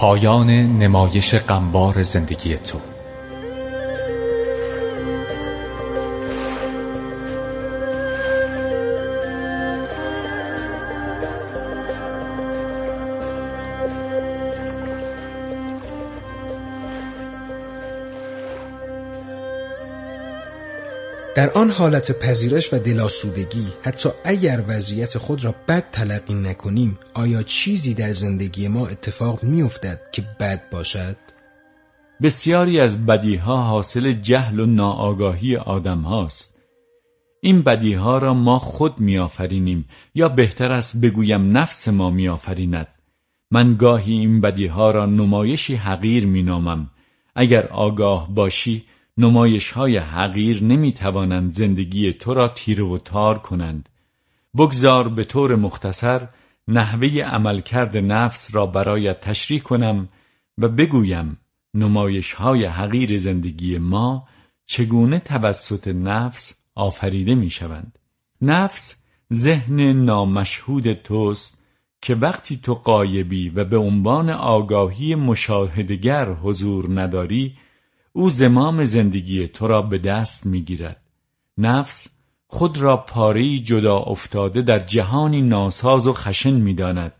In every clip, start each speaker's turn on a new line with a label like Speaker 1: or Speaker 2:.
Speaker 1: پایان نمایش قنبار زندگی تو.
Speaker 2: در آن حالت پذیرش و دلاسودگی حتی اگر وضعیت خود را بد تلقی نکنیم آیا چیزی در زندگی ما اتفاق میافتد که بد باشد؟
Speaker 3: بسیاری از بدیها حاصل جهل و ناآگاهی آدم هاست. این بدیها را ما خود میآفرینیم یا بهتر است بگویم نفس ما میآفریند. من گاهی این بدیها را نمایشی حقیر مینامم. اگر آگاه باشی نمایش های حقیر نمی توانند زندگی تو را تیره و تار کنند. بگذار به طور مختصر نحوه عملکرد نفس را برایت تشریح کنم و بگویم نمایش های حقیر زندگی ما چگونه توسط نفس آفریده می شوند نفس ذهن نامشهود توست که وقتی تو قایبی و به عنوان آگاهی مشاهدگر حضور نداری او زمام زندگی تو را به دست می‌گیرد. نفس خود را پاری جدا افتاده در جهانی ناساز و خشن می‌داند.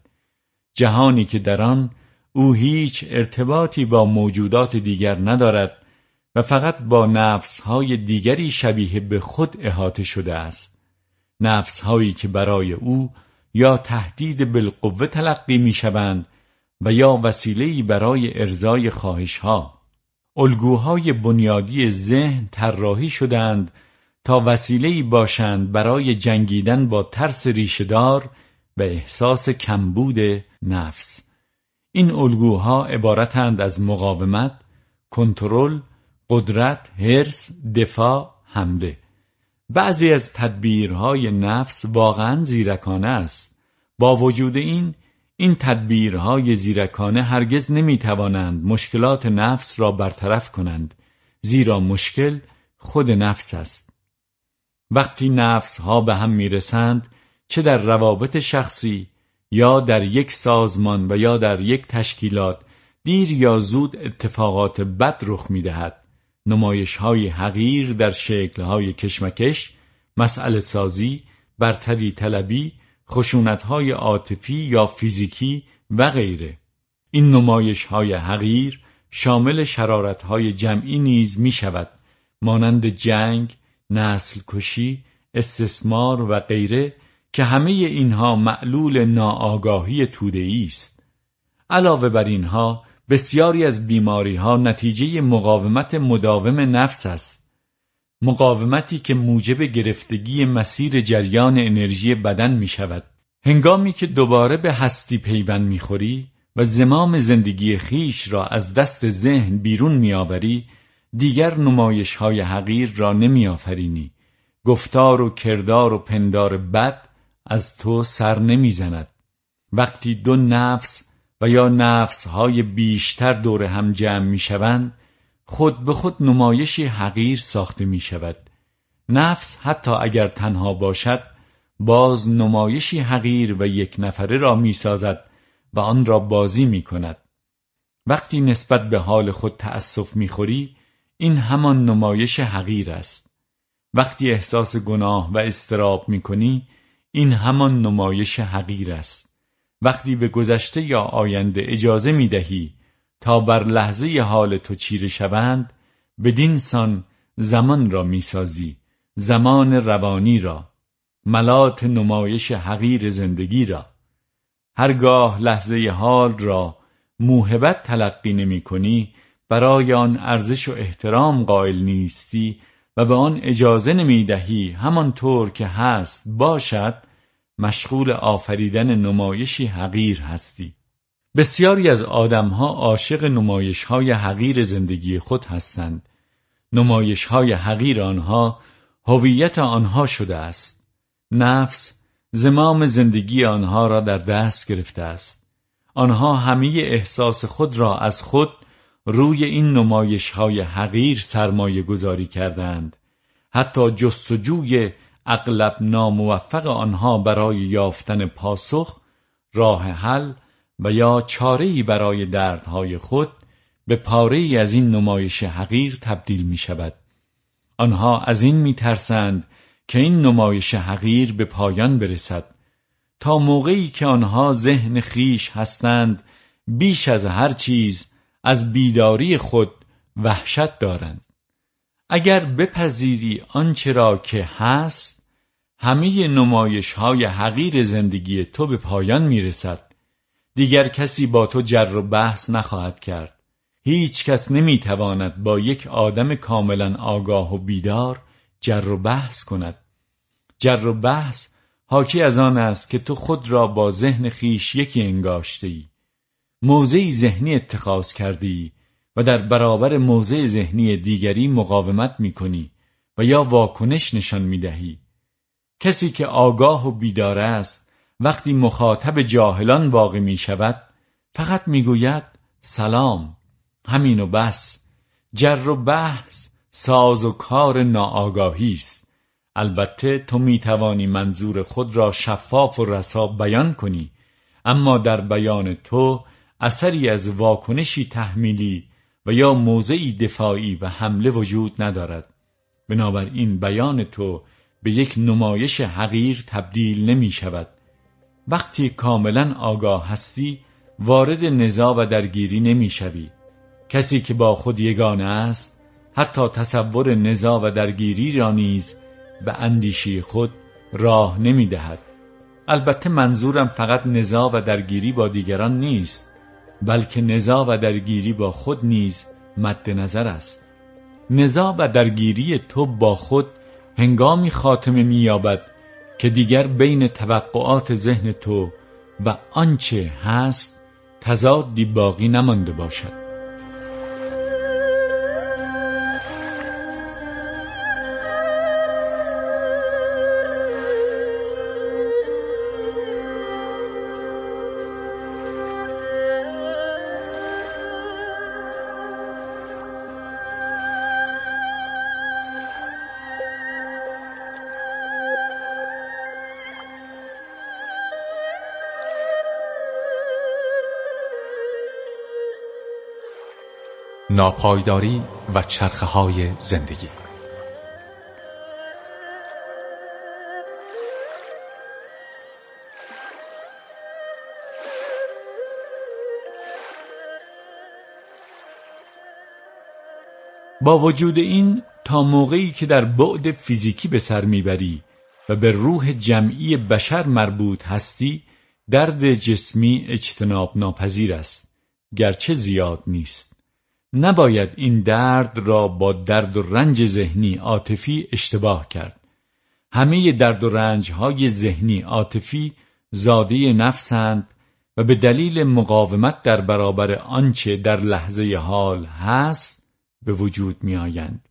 Speaker 3: جهانی که در آن او هیچ ارتباطی با موجودات دیگر ندارد و فقط با نفسهای دیگری شبیه به خود احاطه شده است. نفسهایی که برای او یا تهدید بالقوه تلقی می‌شوند و یا وسیله‌ای برای ارزای خواهشها. الگوهای بنیادی ذهن طراحی شدند تا وسیله‌ای باشند برای جنگیدن با ترس ریشهدار و احساس کمبود نفس. این الگوها عبارتند از مقاومت، کنترل، قدرت، حرس، دفاع، حمله. بعضی از تدبیرهای نفس واقعا زیرکانه است. با وجود این این تدبیرهای زیرکانه هرگز نمی‌توانند مشکلات نفس را برطرف کنند زیرا مشکل خود نفس است. وقتی نفس ها به هم می‌رسند چه در روابط شخصی یا در یک سازمان و یا در یک تشکیلات دیر یا زود اتفاقات بد رخ می‌دهد. نمایش های حقیر در شکل های کشمکش مسئله سازی برتری طلبی های عاطفی یا فیزیکی و غیره این نمایش های حقیر شامل های جمعی نیز می شود مانند جنگ، نسل کشی، استثمار و غیره که همه اینها معلول ناآگاهی توده است. علاوه بر اینها بسیاری از بیماری ها نتیجه مقاومت مداوم نفس است. مقاومتی که موجب گرفتگی مسیر جریان انرژی بدن می شود. هنگامی که دوباره به هستی پیوند می‌خوری و زمام زندگی خیش را از دست ذهن بیرون میآوری دیگر نمایش های حقیر را نمیآفرینی گفتار و کردار و پندار بد از تو سر نمی‌زند وقتی دو نفس و یا نفس های بیشتر دور هم جمع می‌شوند خود به خود نمایشی حقیر ساخته می شود. نفس حتی اگر تنها باشد باز نمایشی حقیر و یک نفره را می سازد و آن را بازی می کند. وقتی نسبت به حال خود تأسف می خوری این همان نمایش حقیر است. وقتی احساس گناه و استراب می کنی این همان نمایش حقیر است. وقتی به گذشته یا آینده اجازه می دهی تا بر لحظه حال تو چیره شوند بدین سان زمان را می‌سازی زمان روانی را ملات نمایش حقیر زندگی را. هرگاه لحظه حال را موهبت تلقی نمی کنی برای آن ارزش و احترام قائل نیستی و به آن اجازه نمی دهی همانطور که هست باشد مشغول آفریدن نمایشی حقیر هستی. بسیاری از آدمها عاشق نمایش های حقیر زندگی خود هستند. نمایش های حقیر آنها هویت آنها شده است. نفس زمام زندگی آنها را در دست گرفته است. آنها همه احساس خود را از خود روی این نمایش های حقیر سرمایه گذاری کردند. حتی جستجوی اغلب ناموفق آنها برای یافتن پاسخ راه حل و یا چاره‌ای برای دردهای خود به پاره ای از این نمایش حقیر تبدیل می شود. آنها از این می ترسند که این نمایش حقیر به پایان برسد. تا موقعی که آنها ذهن خیش هستند بیش از هر چیز از بیداری خود وحشت دارند. اگر بپذیری آنچه را که هست همه نمایش های حقیر زندگی تو به پایان می رسد دیگر کسی با تو جر و بحث نخواهد کرد. هیچ کس نمی تواند با یک آدم کاملا آگاه و بیدار جر و بحث کند. جر و بحث حاکی از آن است که تو خود را با ذهن خیش یکی انگاشته ای موضعی ذهنی اتخاذ کرده ای و در برابر موضع ذهنی دیگری مقاومت می کنی و یا واکنش نشان می دهی. کسی که آگاه و بیدار است وقتی مخاطب جاهلان واقع می شود فقط می گوید سلام همین و بس. جر و بحث ساز و کار ناآگاهی است. البته تو می توانی منظور خود را شفاف و رسا بیان کنی اما در بیان تو اثری از واکنشی تحمیلی و یا موضعی دفاعی و حمله وجود ندارد. بنابراین بیان تو به یک نمایش حقیر تبدیل نمی شود وقتی کاملا آگاه هستی وارد نزاع و درگیری نمی شوی کسی که با خود یگانه است حتی تصور نزاع و درگیری را نیز به اندیشی خود راه نمی دهد. البته منظورم فقط نزاع و درگیری با دیگران نیست بلکه نزاع و درگیری با خود نیز مد نظر است نزاع و درگیری تو با خود هنگامی خاتمه مییابد که دیگر بین توقعات ذهن تو و آنچه هست تضادی باقی نمانده باشد.
Speaker 1: ناپایداری و چرخه های زندگی.
Speaker 3: با وجود این تا موقعی که در بعد فیزیکی به سر می‌بری و به روح جمعی بشر مربوط هستی درد جسمی اجتناب ناپذیر است گرچه زیاد نیست. نباید این درد را با درد و رنج ذهنی عاطفی اشتباه کرد همه درد و رنج های ذهنی عاطفی زاده نفسند و به دلیل مقاومت در برابر آنچه در لحظه حال هست به وجود می آیند.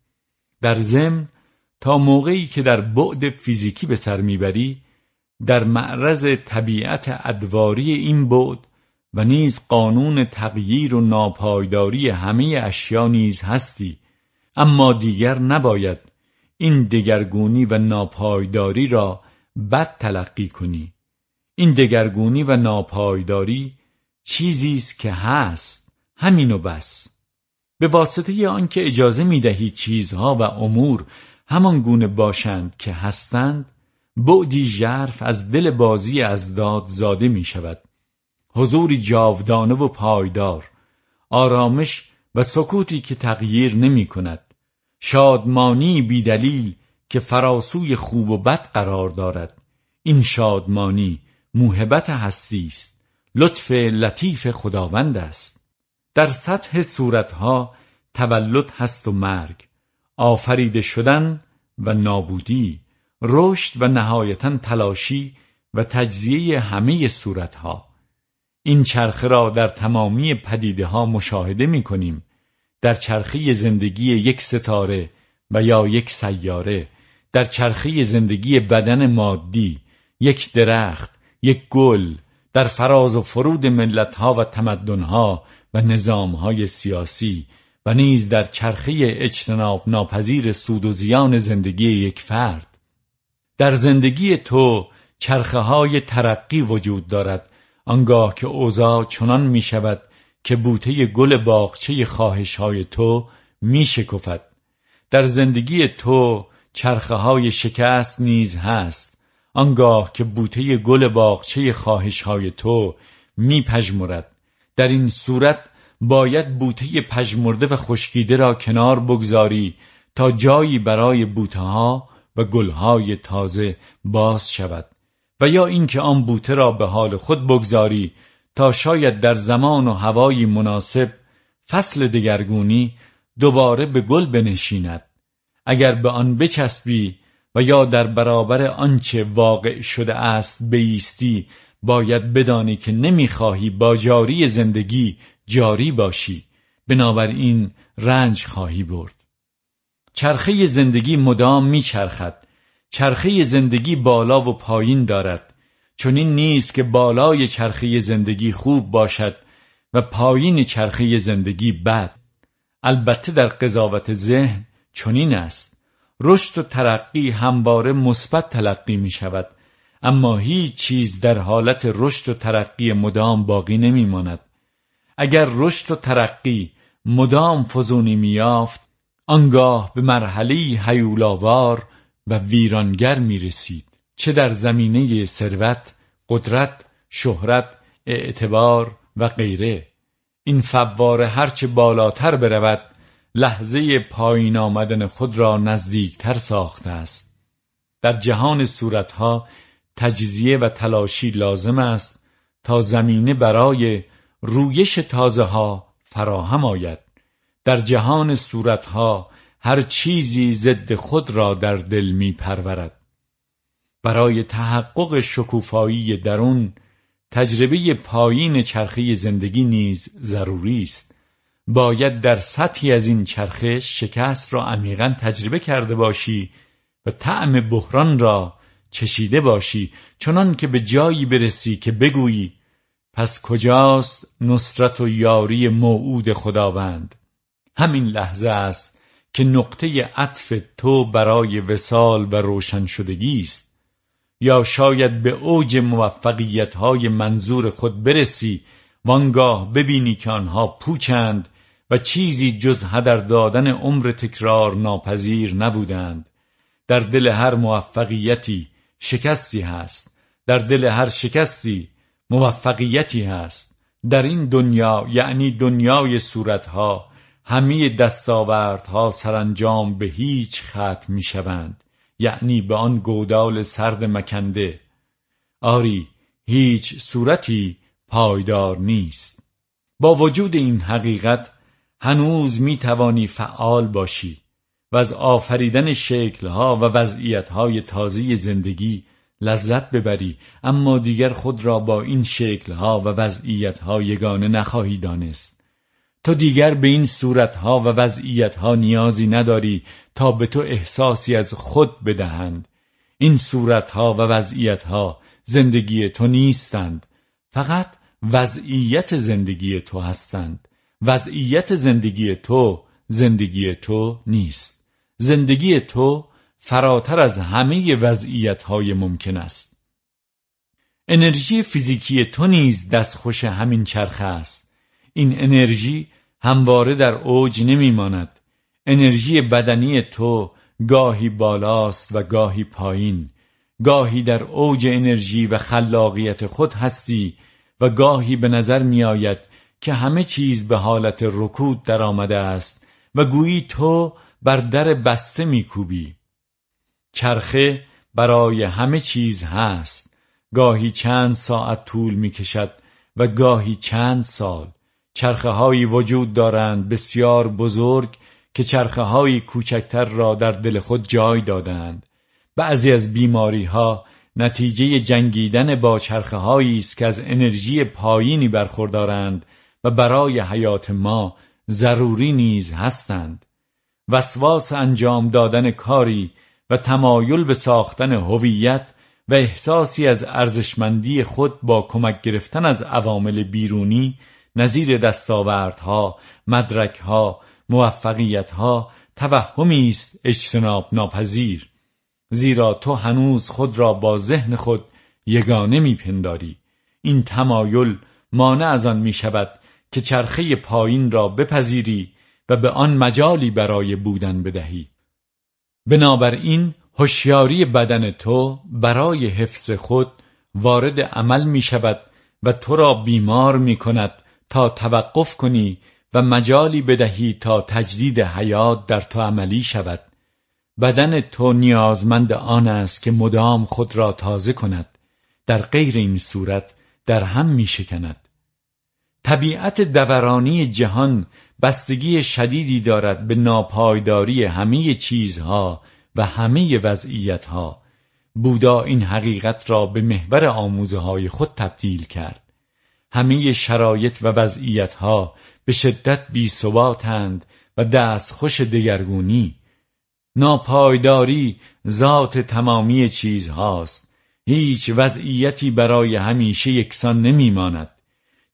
Speaker 3: در ضمن تا موقعی که در بعد فیزیکی به سر می‌بری در معرض طبیعت ادواری این بعد و نیز قانون تغییر و ناپایداری همه اشیا نیز هستی. اما دیگر نباید این دگرگونی و ناپایداری را بد تلقی کنی. این دگرگونی و ناپایداری چیزی است که هست همین و بس. به واسطه آنکه اجازه می‌دهی چیزها و امور همان گونه باشند که هستند بعدی ژرف از دل بازی از داد زاده می شود حضوری جاودانه و پایدار آرامش و سکوتی که تغییر نمی کند شادمانی بیدلیل که فراسوی خوب و بد قرار دارد. این شادمانی موهبت هستی است لطف لطیف خداوند است. در سطح صورتها تولد هست و مرگ آفریده شدن و نابودی رشد و نهایتا تلاشی و تجزیه همه صورتها. این چرخه را در تمامی پدیده ها مشاهده می کنیم در چرخه زندگی یک ستاره و یا یک سیاره در چرخه زندگی بدن مادی یک درخت یک گل در فراز و فرود ملتها و تمدنها و نظامهای سیاسی و نیز در چرخه اجتناب ناپذیر سود و زیان زندگی یک فرد. در زندگی تو چرخه های ترقی وجود دارد آنگاه که اوضاع چنان می شود که بوته گل باغچه خواهش های تو می شکفت در زندگی تو چرخه های شکست نیز هست. آنگاه که بوته گل باغچه خواهش های تو می پجمرد در این صورت باید بوته پژمرده و خشکیده را کنار بگذاری تا جایی برای بوته ها و گلهای تازه باز شود. و یا اینکه آن بوته را به حال خود بگذاری تا شاید در زمان و هوایی مناسب فصل دگرگونی دوباره به گل بنشیند. اگر به آن بچسبی و یا در برابر آنچه واقع شده است بیستی باید بدانی که نمی‌خواهی با جاری زندگی جاری باشی. بنابراین رنج خواهی برد. چرخه زندگی مدام میچرخد. چرخه زندگی بالا و پایین دارد. چون این نیست که بالای چرخه زندگی خوب باشد و پایین چرخه زندگی بد. البته در قضاوت ذهن چنین است. رشد و ترقی همواره مثبت تلقی می شود اما هیچ چیز در حالت رشد و ترقی مدام باقی نمی ماند. اگر رشد و ترقی مدام فزونی میافت آنگاه به مرحله هیولاوار و ویرانگر می رسید چه در زمینه ثروت، قدرت، شهرت، اعتبار و غیره. این فواره هرچه بالاتر برود لحظه پایین آمدن خود را نزدیکتر ساخته است. در جهان صورتها تجزیه و تلاشی لازم است تا زمینه برای رویش تازه ها فراهم آید. در جهان صورتها هر چیزی ضد خود را در دل می پرورد برای تحقق شکوفایی درون تجربه پایین چرخه زندگی نیز ضروری است. باید در سطحی از این چرخه شکست را عمیقا تجربه کرده باشی و طعم بحران را چشیده باشی. چنان که به جایی برسی که بگویی پس کجاست نصرت و یاری موعود خداوند؟ همین لحظه است که نقطه عطف تو برای وسال و روشن شدگی است. یا شاید به اوج موفقیت های منظور خود برسی وانگاه ببینی که آنها پوچند و چیزی جز هدر دادن عمر تکرار ناپذیر نبودند. در دل هر موفقیتی شکستی هست. در دل هر شکستی موفقیتی هست. در این دنیا یعنی دنیای صورتها همه دستاوردها سرانجام به هیچ ختم می شوند یعنی به آن گودال سرد مکنده. آری هیچ صورتی پایدار نیست. با وجود این حقیقت هنوز می توانی فعال باشی و از آفریدن شکلها و وضعیتهای تازه زندگی لذت ببری اما دیگر خود را با این شکلها و وضعیتها یگانه نخواهی دانست. تو دیگر به این صورتها و وضعیتها نیازی نداری تا به تو احساسی از خود بدهند. این صورتها و وضعیتها زندگی تو نیستند. فقط وضعیت زندگی تو هستند. وضعیت زندگی تو زندگی تو نیست. زندگی تو فراتر از همه وضعیت های ممکن است. انرژی فیزیکی تو نیز دستخوش همین چرخه است. این انرژی همواره در اوج نمیماند. انرژی بدنی تو گاهی بالاست و گاهی پایین. گاهی در اوج انرژی و خلاقیت خود هستی و گاهی به نظر میآید که همه چیز به حالت رکود در آمده است و گویی تو بر در بسته میکوبی. چرخه برای همه چیز هست. گاهی چند ساعت طول می‌کشد و گاهی چند سال. چرخه هایی وجود دارند بسیار بزرگ که چرخه های کوچکتر را در دل خود جای دادند. بعضی از بیماری ها نتیجه جنگیدن با چرخه است که از انرژی پایینی برخوردارند و برای حیات ما ضروری نیز هستند. وسواس انجام دادن کاری و تمایل به ساختن هویت و احساسی از ارزشمندی خود با کمک گرفتن از عوامل بیرونی نظیر دستاوردها، مدرکها، موفقیتها توهمی است اجتناب ناپذیر. زیرا تو هنوز خود را با ذهن خود یگانه میپنداری. این تمایل مانع از آن می شود که چرخه پایین را بپذیری و به آن مجالی برای بودن بدهی. بنابراین هوشیاری بدن تو برای حفظ خود وارد عمل می شود و تو را بیمار می کند تا توقف کنی و مجالی بدهی تا تجدید حیات در تو عملی شود. بدن تو نیازمند آن است که مدام خود را تازه کند. در غیر این صورت در هم می شکند. طبیعت دورانی جهان بستگی شدیدی دارد به ناپایداری همه چیزها و همه وضعیتها. بودا این حقیقت را به محور آموزه های خود تبدیل کرد. همه شرایط و وضعیتها به شدت بی و دست خوش دگرگونی. ناپایداری ذات تمامی چیزهاست. هیچ وضعیتی برای همیشه یکسان نمیماند.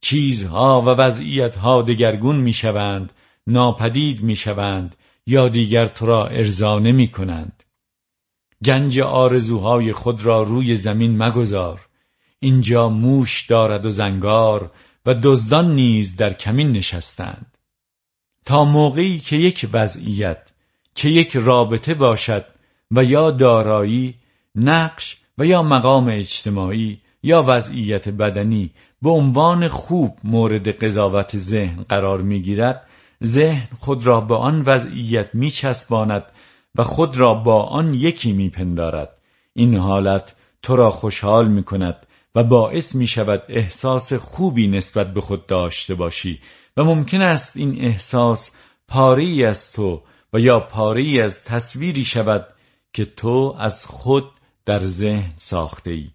Speaker 3: چیزها و وضعیتها دگرگون می‌شوند ناپدید می‌شوند یا دیگر تو را ارضا نمی کنند گنج آرزوهای خود را روی زمین مگذار. اینجا موش دارد و زنگار و دزدان نیز در کمین نشستند. تا موقعی که یک وضعیت چه یک رابطه باشد و یا دارایی نقش و یا مقام اجتماعی یا وضعیت بدنی به عنوان خوب مورد قضاوت ذهن قرار می‌گیرد ذهن خود را به آن وضعیت میچسباند و خود را با آن یکی میپندارد. این حالت تو را خوشحال می‌کند و باعث می شود احساس خوبی نسبت به خود داشته باشی و ممکن است این احساس پاری از تو و یا پاری از تصویری شود که تو از خود در ذهن ساخته ای.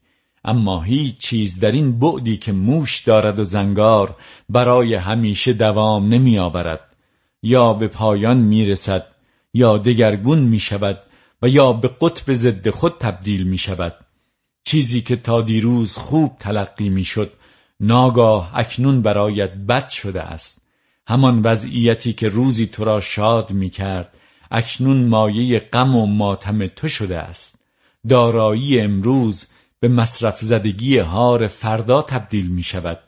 Speaker 3: اما هیچ چیز در این بعدی که موش دارد و زنگار برای همیشه دوام نمی آورد. یا به پایان می رسد یا دگرگون می شود و یا به قطب ضد خود تبدیل می شود. چیزی که تا دیروز خوب تلقی می شد ناگاه اکنون برایت بد شده است. همان وضعیتی که روزی تو را شاد می کرد اکنون مایه غم و ماتم تو شده است. دارایی امروز به مصرف زدگی هار فردا تبدیل می شود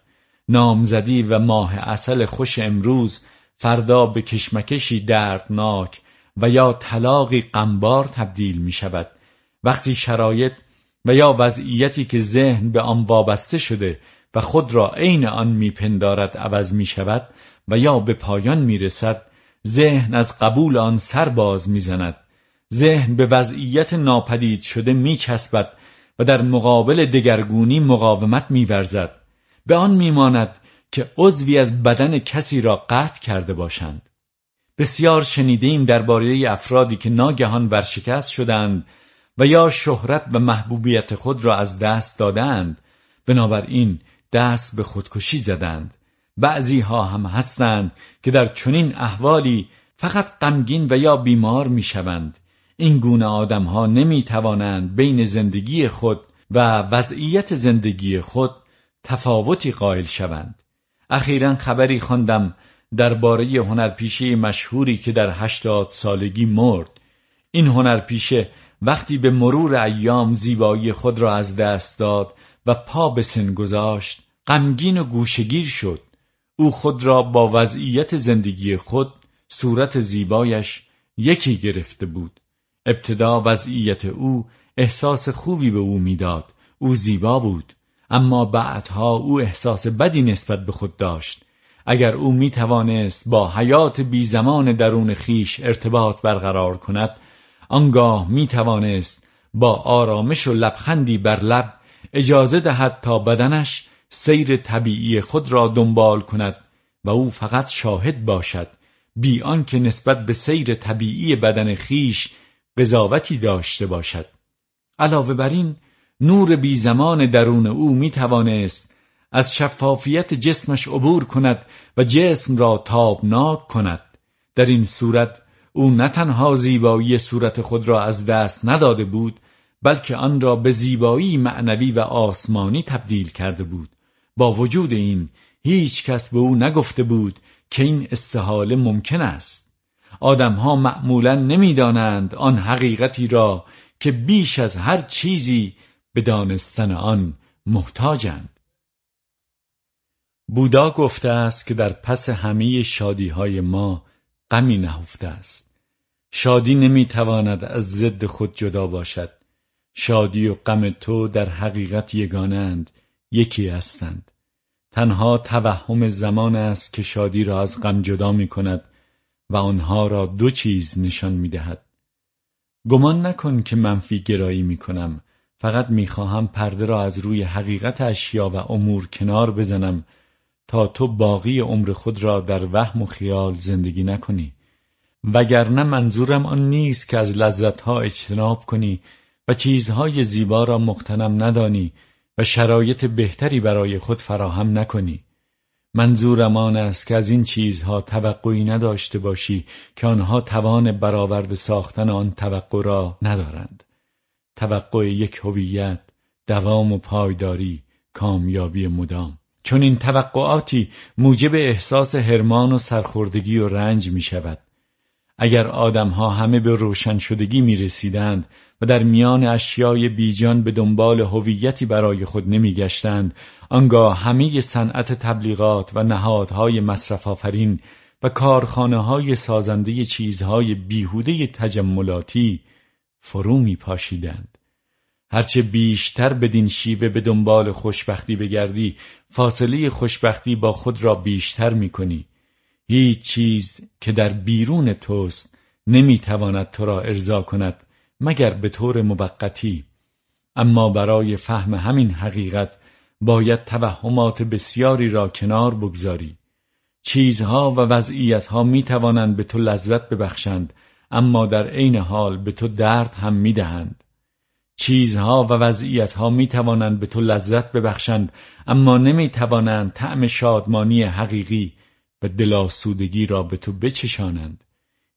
Speaker 3: نامزدی و ماه اصل خوش امروز فردا به کشمکشی دردناک و یا طلاقی غمبار تبدیل می شود وقتی شرایط و یا وضعیتی که ذهن به آن وابسته شده و خود را عین آن میپندارد عوض می شود و یا به پایان می رسد ذهن از قبول آن سر باز می‌زند. ذهن به وضعیت ناپدید شده میچسبد و در مقابل دگرگونی مقاومت میورزد. به آن میماند که عضوی از بدن کسی را قطع کرده باشند. بسیار شنیدیم درباره افرادی که ناگهان ورشکست شدند و یا شهرت و محبوبیت خود را از دست دادند. بنابراین دست به خودکشی زدند. بعضی ها هم هستند که در چنین احوالی فقط غمگین و یا بیمار می‌شوند. این گونه آدم ها نمی توانند بین زندگی خود و وضعیت زندگی خود تفاوتی قائل شوند. اخیرا خبری خواندم درباره هنرپیشه مشهوری که در هشتاد سالگی مرد. این هنرپیشه وقتی به مرور ایام زیبایی خود را از دست داد و پا به سن گذاشت غمگین و گوشگیر شد. او خود را با وضعیت زندگی خود صورت زیبایش یکی گرفته بود. ابتدا وضعیت او احساس خوبی به او می‌داد. او زیبا بود اما بعدها او احساس بدی نسبت به خود داشت. اگر او می توانست با حیات بی زمان درون خیش ارتباط برقرار کند آنگاه می توانست با آرامش و لبخندی بر لب اجازه دهد تا بدنش سیر طبیعی خود را دنبال کند و او فقط شاهد باشد بی آنکه نسبت به سیر طبیعی بدن خیش قضاوتی داشته باشد. علاوه بر این نور بی زمان درون او می توانست از شفافیت جسمش عبور کند و جسم را تابناک کند. در این صورت او نه تنها زیبایی صورت خود را از دست نداده بود بلکه آن را به زیبایی معنوی و آسمانی تبدیل کرده بود. با وجود این هیچ کس به او نگفته بود که این استحاله ممکن است. آدمها معمولا نمی‌دانند آن حقیقتی را که بیش از هر چیزی به دانستن آن محتاجند. بودا گفته است که در پس همه شادی های ما غمی نهفته است. شادی نمی‌تواند از ضد خود جدا باشد. شادی و غم تو در حقیقت یگانند یکی هستند. تنها توهم زمان است که شادی را از غم جدا می کند و آنها را دو چیز نشان می دهد. گمان نکن که منفی گرایی می کنم فقط می خواهم پرده را از روی حقیقت اشیا و امور کنار بزنم تا تو باقی عمر خود را در وهم و خیال زندگی نکنی. وگرنه منظورم آن نیست که از لذتها اجتناب کنی و چیزهای زیبا را مقتنم ندانی و شرایط بهتری برای خود فراهم نکنی. منظورم آن است که از این چیزها توقعی نداشته باشی که آنها توان برآورده ساختن آن توقع را ندارند. توقع یک هویت دوام و پایداری کامیابی مدام. چون این توقعاتی موجب احساس هرمان و سرخوردگی و رنج می شود اگر آدمها همه به روشن شدگی می رسیدند و در میان اشیای بیجان به دنبال هویتی برای خود نمی گشتند آنگاه همه صنعت تبلیغات و نهادهای مصرف آفرین و کارخانه های سازنده چیزهای بیهوده تجملاتی فرو می پاشیدند. هرچه بیشتر بدین شیوه به دنبال خوشبختی بگردی فاصله خوشبختی با خود را بیشتر می کنی هیچ چیز که در بیرون توست نمی‌تواند تو را ارضا کند مگر به طور موقتی. اما برای فهم همین حقیقت باید توهمات بسیاری را کنار بگذاری. چیزها و وضعیتها می توانند به تو لذت ببخشند اما در عین حال به تو درد هم می دهند. چیزها و وضعیتها می توانند به تو لذت ببخشند اما نمی توانند طعم شادمانی حقیقی و دلاسودگی را به تو بچشانند.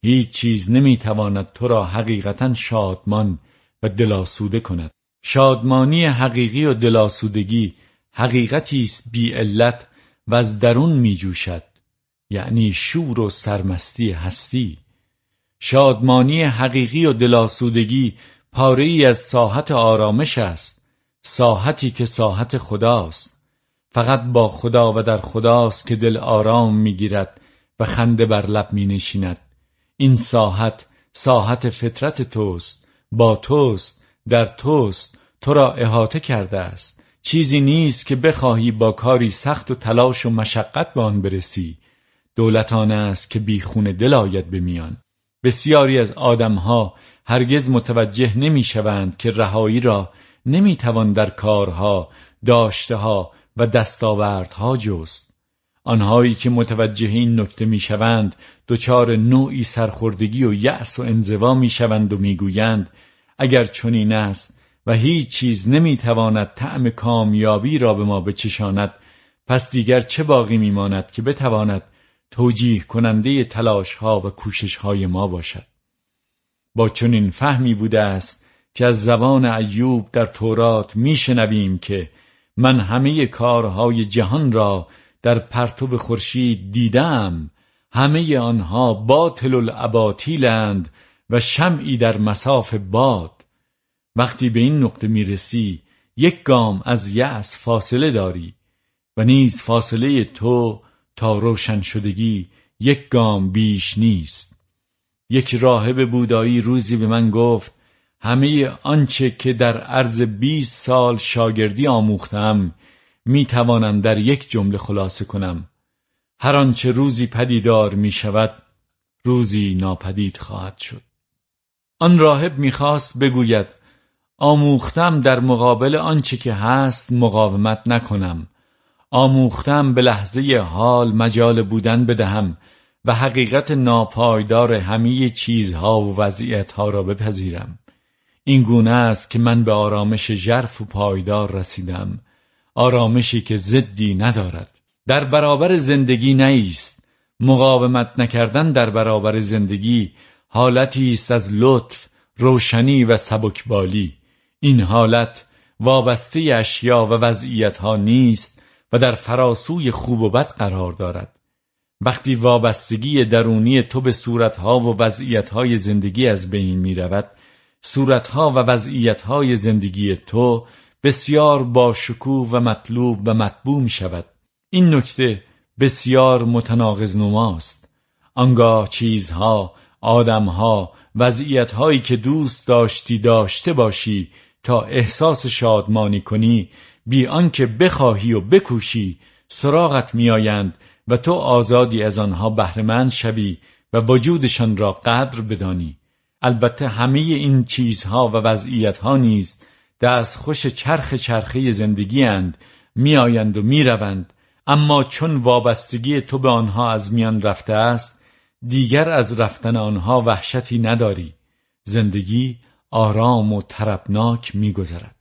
Speaker 3: هیچ چیز نمی‌تواند تو را حقیقتا شادمان و دلاسوده کند. شادمانی حقیقی و دلاسودگی حقیقتی است بی علت و از درون می جوشد یعنی شور و سرمستی هستی. شادمانی حقیقی و دلاسودگی پاره ای از ساحت آرامش است ساحتی که ساحت خداست. فقط با خدا و در خداست که دل آرام می‌گیرد و خنده بر لب می نشیند این ساحت ساحت فطرت توست با توست در توست. تو را احاطه کرده است. چیزی نیست که بخواهی با کاری سخت و تلاش و مشقت به آن برسی. دولت آن است که بیخون دل آید به میان. بسیاری از آدمها هرگز متوجه نمی‌شوند که رهایی را نمی‌توان در کارها داشتهها و دستاوردها جست. آنهایی که متوجه این نکته می‌شوند دچار نوعی سرخوردگی و یأس و انزوا می‌شوند و می‌گویند اگر چنین است و هیچ چیز نمی‌تواند طعم کامیابی را به ما بچشاند پس دیگر چه باقی میماند که بتواند توجیه کننده تلاش ها و کوشش های ما باشد؟ با چنین فهمی بوده است که از زبان ایوب در تورات میشنویم که من همه کارهای جهان را در پرتو خورشید دیدم. همه آنها باطل الاباطیلند و شمعی در مساف باد. وقتی به این نقطه می‌رسی یک گام از یأس فاصله داری و نیز فاصله تو تا روشن شدگی یک گام بیش نیست. یک راهب بودایی روزی به من گفت همه آنچه که در عرض 20 سال شاگردی آموختم می توانم در یک جمله خلاصه کنم. هر آنچه روزی پدیدار می شود روزی ناپدید خواهد شد. آن راهب می‌خواست بگوید آموختم در مقابل آنچه که هست مقاومت نکنم. آموختم به لحظه حال مجال بودن بدهم. و حقیقت ناپایدار همه چیزها و وضعیتها را بپذیرم. این گونه است که من به آرامش ژرف و پایدار رسیدم آرامشی که زدی ندارد. در برابر زندگی نیست. مقاومت نکردن در برابر زندگی حالتی است از لطف روشنی و سبکبالی. این حالت وابسته اشیا و وضعیت ها نیست و در فراسوی خوب و بد قرار دارد. وقتی وابستگی درونی تو به صورتها و وضعیتهای زندگی از بین می رود صورتها و وضعیتهای زندگی تو بسیار با شکوه و مطلوب و مطبوع می شود. این نکته بسیار متناقض نماست. آنگاه چیزها آدمها وضعیتهایی که دوست داشتی داشته باشی تا احساس شادمانی کنی بی آنکه بخواهی و بکوشی سراغت میآیند و تو آزادی از آنها بهرهمند شوی و وجودشان را قدر بدانی. البته همه این چیزها و وضعیتها نیز دست خوش چرخ چرخه زندگی اند میآیند و می‌روند. اما چون وابستگی تو به آنها از میان رفته است دیگر از رفتن آنها وحشتی نداری. زندگی آرام و طربناک میگذرد.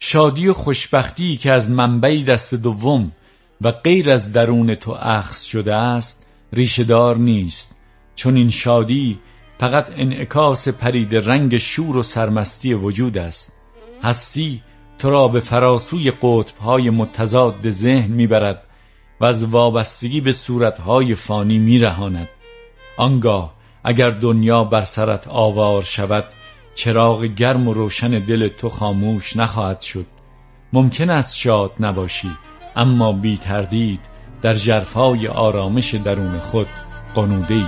Speaker 3: شادی و خوشبختی که از منبعی دست دوم و غیر از درون تو اخذ شده است ریشهدار نیست. چون این شادی فقط انعکاس پرید رنگ شور و سرمستی وجود است. هستی تو را به فراسوی قطبهای متضاد ذهن می‌برد و از وابستگی به صورتهای فانی میرهاند. آنگاه اگر دنیا بر سرت آوار شود چراغ گرم و روشن دل تو خاموش نخواهد شد. ممکن است شاد نباشی. اما بی تردید در جرفای آرامش درون خود قنوده ای